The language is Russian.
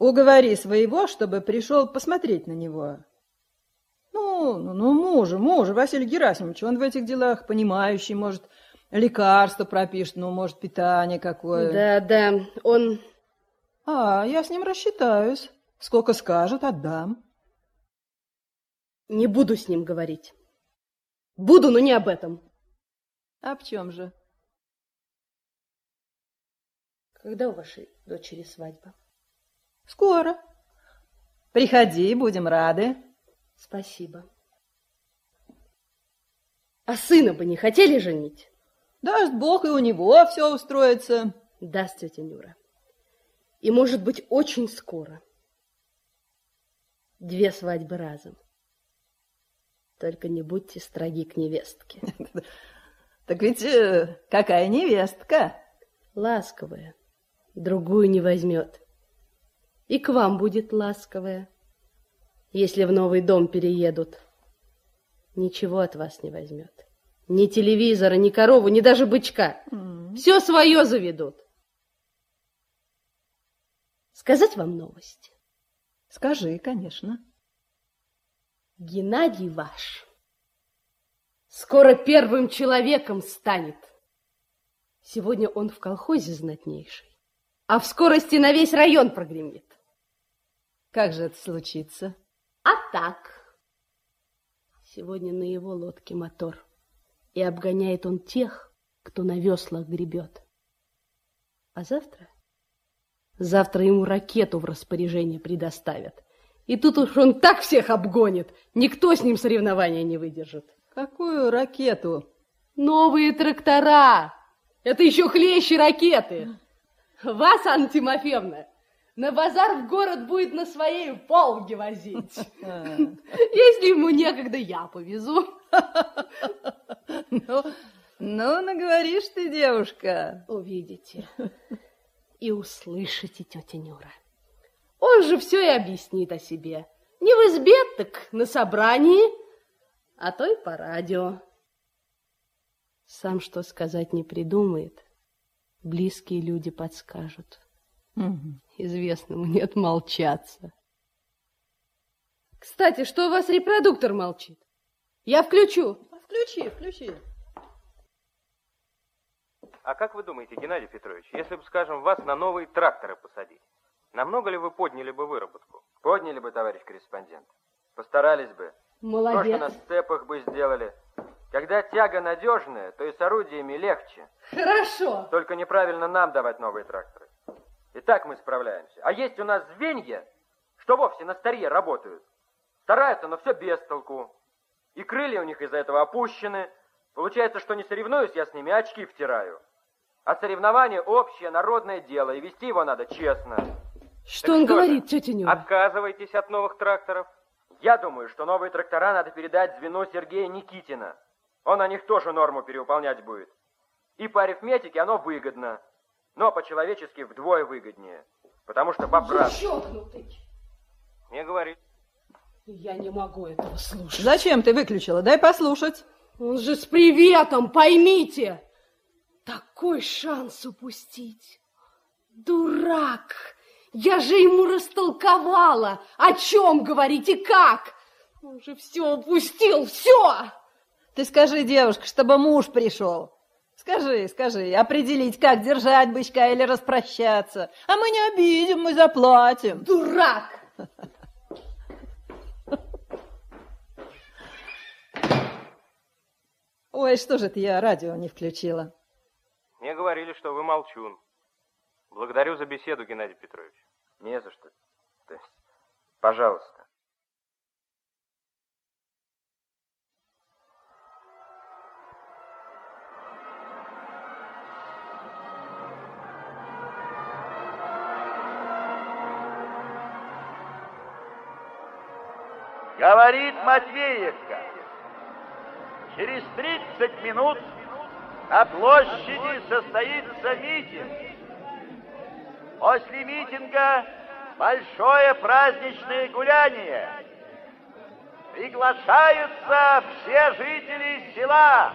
Уговори своего, чтобы пришел посмотреть на него. Ну, ну, ну, мужа, мужа, Василий Герасимович, он в этих делах понимающий, может, лекарство пропишет, ну, может, питание какое. Да, да, он... А, я с ним рассчитаюсь. Сколько скажет, отдам. Не буду с ним говорить. Буду, но не об этом. А в чем же? Когда у вашей дочери свадьба? Скоро. Приходи, будем рады. Спасибо. А сына бы не хотели женить? Даст Бог, и у него все устроится. Даст, тетя Нюра. И, может быть, очень скоро. Две свадьбы разом. Только не будьте строги к невестке. Так ведь э, какая невестка? Ласковая. Другую не возьмет. И к вам будет ласковая, если в новый дом переедут. Ничего от вас не возьмет. Ни телевизора, ни корову, ни даже бычка. Mm. Все свое заведут. Сказать вам новость? Скажи, конечно. Геннадий ваш скоро первым человеком станет. Сегодня он в колхозе знатнейший, а в скорости на весь район прогремит. Как же это случится? А так. Сегодня на его лодке мотор, и обгоняет он тех, кто на веслах гребет. А завтра? Завтра ему ракету в распоряжение предоставят. И тут уж он так всех обгонит, никто с ним соревнования не выдержит. Какую ракету? Новые трактора. Это еще хлеще ракеты. Вас, Анна Тимофеевна, на базар в город будет на своей полге возить. Если ему некогда, я повезу. Ну, ну, наговоришь ты, девушка. Увидите и услышите, тетя Нюра. Он же все и объяснит о себе. Не в избе, так на собрании а то и по радио. Сам что сказать не придумает, близкие люди подскажут. Известному нет молчаться. Кстати, что у вас репродуктор молчит? Я включу. Включи, включи. А как вы думаете, Геннадий Петрович, если бы, скажем, вас на новые тракторы посадить, намного ли вы подняли бы выработку? Подняли бы, товарищ корреспондент. Постарались бы. Молодец. Просто на степах бы сделали. Когда тяга надежная, то и с орудиями легче. Хорошо. Только неправильно нам давать новые тракторы. И так мы справляемся. А есть у нас звенья, что вовсе на старье работают. Стараются, но все без толку. И крылья у них из-за этого опущены. Получается, что не соревнуюсь я с ними, очки втираю. А соревнование общее, народное дело, и вести его надо честно. Что так он что говорит, же, тетя Нюра? Отказывайтесь от новых тракторов. Я думаю, что новые трактора надо передать звено Сергея Никитина. Он на них тоже норму перевыполнять будет. И по арифметике оно выгодно, но по-человечески вдвое выгоднее. Потому что поправка... Чокнутый. Не говори. Я не могу этого слушать. Зачем ты выключила? Дай послушать. Он же с приветом, поймите. Такой шанс упустить. Дурак. Я же ему растолковала, о чем говорить и как. Он же все упустил, все. Ты скажи, девушка, чтобы муж пришел. Скажи, скажи, определить, как держать бычка или распрощаться. А мы не обидим, мы заплатим. Дурак! Ой, что же это я радио не включила? Мне говорили, что вы молчун. Благодарю за беседу, Геннадий Петрович. Не за что. То есть, пожалуйста. Говорит Матвеевка. Через 30 минут на площади состоится митинг. После митинга большое праздничное гуляние. Приглашаются все жители села.